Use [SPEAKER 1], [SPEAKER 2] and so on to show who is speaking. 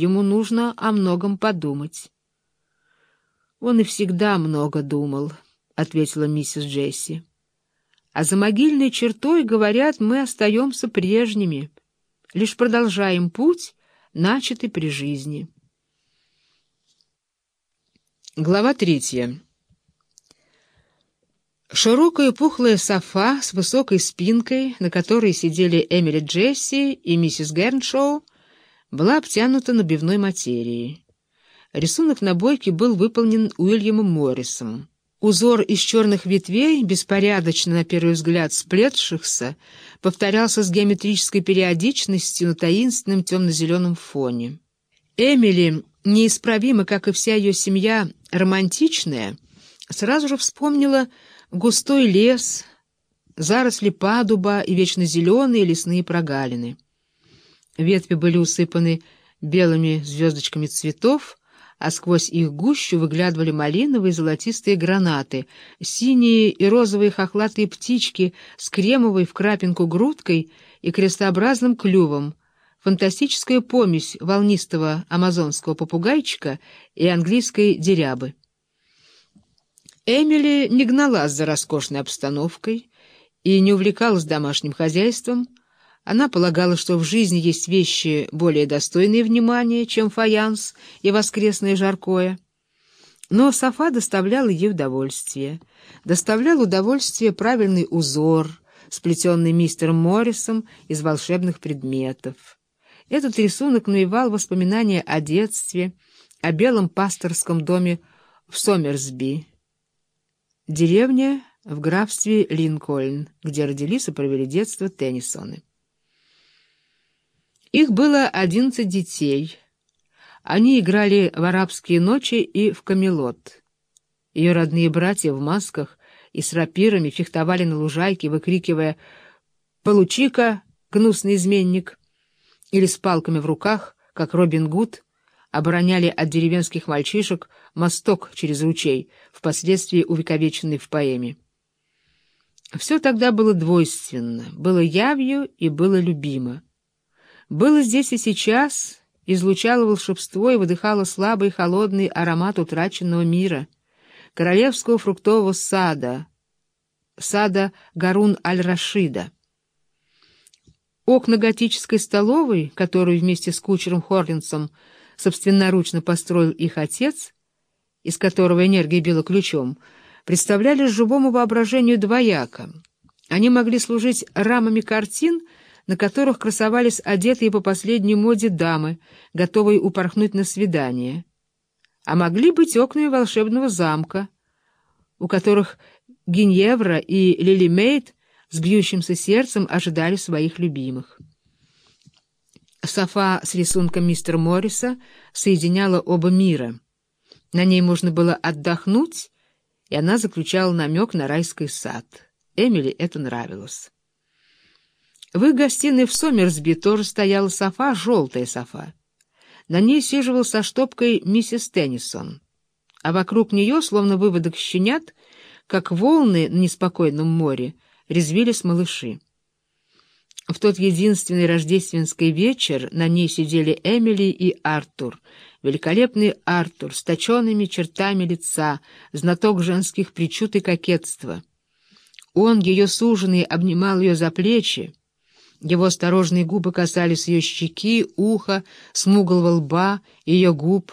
[SPEAKER 1] ему нужно о многом подумать. «Он и всегда много думал», — ответила миссис Джесси. «А за могильной чертой, говорят, мы остаемся прежними, лишь продолжаем путь, начатый при жизни». Глава третья. Широкая пухлая софа с высокой спинкой, на которой сидели Эмили Джесси и миссис Герншоу, была обтянута набивной материей. Рисунок на бойке был выполнен Уильямом Моррисом. Узор из черных ветвей, беспорядочно, на первый взгляд, сплетшихся, повторялся с геометрической периодичностью на таинственном темно-зеленом фоне. Эмили, неисправимо, как и вся ее семья, романтичная, сразу же вспомнила густой лес, заросли падуба и вечно зеленые лесные прогалины. Ветви были усыпаны белыми звездочками цветов, а сквозь их гущу выглядывали малиновые золотистые гранаты, синие и розовые хохлатые птички с кремовой в крапинку грудкой и крестообразным клювом, фантастическая помесь волнистого амазонского попугайчика и английской дерябы. Эмили не гналась за роскошной обстановкой и не увлекалась домашним хозяйством, она полагала, что в жизни есть вещи более достойные внимания, чем фаянс и воскресное жаркое. Но Софа доставляла ей удовольствие. Доставлял удовольствие правильный узор, сплетенный мистером Моррисом из волшебных предметов. Этот рисунок навевал воспоминания о детстве, о белом пасторском доме в Сомерсби. Деревня в графстве Линкольн, где родились и провели детство Теннисоны. Их было одиннадцать детей. Они играли в арабские ночи и в камелот. Ее родные братья в масках и с рапирами фехтовали на лужайке, выкрикивая «Получи-ка, гнусный изменник!» или с палками в руках, как Робин Гуд, обороняли от деревенских мальчишек мосток через ручей, впоследствии увековеченный в поэме. Все тогда было двойственно, было явью и было любимо. Было здесь и сейчас, излучало волшебство и выдыхало слабый холодный аромат утраченного мира, королевского фруктового сада, сада Гарун-аль-Рашида. Окна готической столовой, которую вместе с кучером Хорлинсом собственноручно построил их отец, из которого энергия била ключом, представляли живому воображению двояко. Они могли служить рамами картин — на которых красовались одетые по последней моде дамы, готовые упорхнуть на свидание. А могли быть окнами волшебного замка, у которых Гиньевра и Лили Мейт с бьющимся сердцем ожидали своих любимых. Софа с рисунком мистера Морриса соединяла оба мира. На ней можно было отдохнуть, и она заключала намек на райский сад. Эмили это нравилось. В их гостиной в Сомерсби тоже стояла софа, желтая софа. На ней сиживал со штопкой миссис Теннисон, а вокруг нее, словно выводок щенят, как волны на неспокойном море, резвились малыши. В тот единственный рождественский вечер на ней сидели Эмили и Артур, великолепный Артур с точенными чертами лица, знаток женских причуд и кокетства. Он, ее суженый, обнимал ее за плечи, его осторожные губы касались ее щеки, уха, смуглого лба, ее губ.